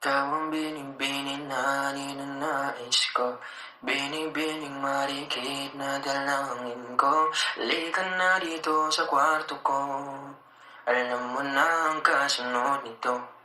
Ikaw ang binibining na ninanais ko. Binibining marikit na dalangin ko. Lika na dito sa kwarto ko. Alam mo na ang kasunod nito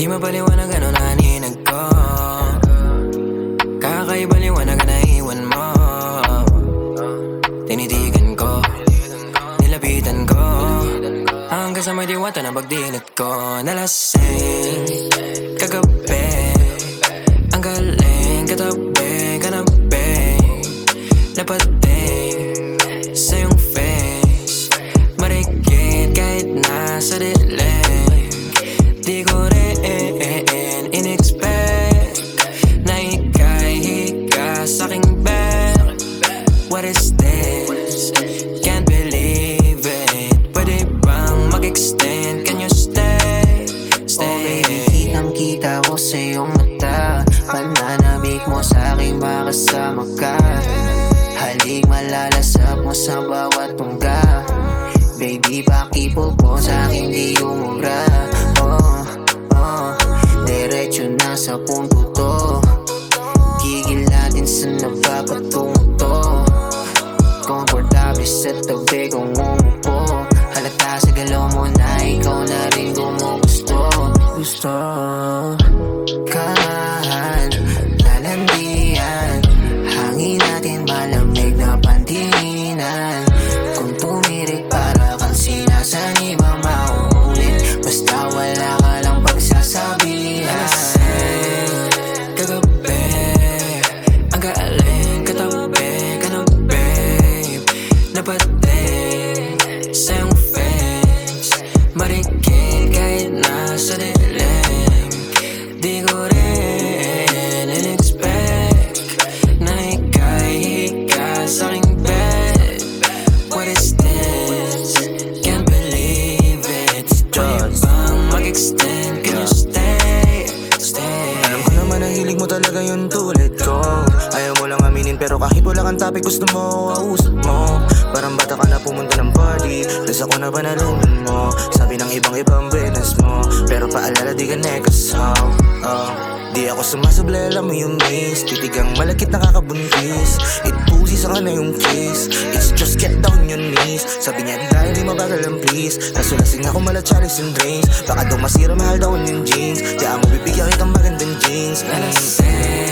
Di mapaliwanag ano naninag ko. Kakaiba liwanag na iwan mo. Tinitigan ko. Nilapitan ko. Hanggang sa may diwata na pagdilat ko. Nalasing Kagabi. Ang galing Katabi Kanabi. Napating Sa iyong face. Marikit What is this? Can't believe it Pwede bang mag-extend? Can you stay? Stay Kitang kita ko sa iyong mata Pananabik mo sa aking makasama ka Halik malalasap mo sa bawat tungga Baby, pakipol po sa akin di umura Oh, oh Diretso na sa punto to sa tabi kong umupo Halata sa galaw mo na ikaw na rin gumugusto Gusto Marikit kahit nasa dilim Di ko rin in-expect Na ika'y hika sa'king bed What is this? Can't believe it. Pwede bang mag-extend? Can you stay? Stay. Alam ko naman ang hilig mo talaga yung tulad ko. Ayaw mo lang aminin pero kahit wala kang topic gusto mo kausap mo Parang bata ka na pumunta ng party. Tas ako na banalunan mo Sabi ng ibang ibang business mo. Pero paalala di ka nekas how oh. Di ako sumasablay alam mo yung miss Titigang malakit nakakabuntis. It pussy sa na yung kiss. It's just get down your knees. Sabi niya dahil di mabagal ang please Kaso ako mala chalice and drinks Baka daw masira mahal daw yung jeans. Di mo bibigyan kitang magandang jeans. Mm.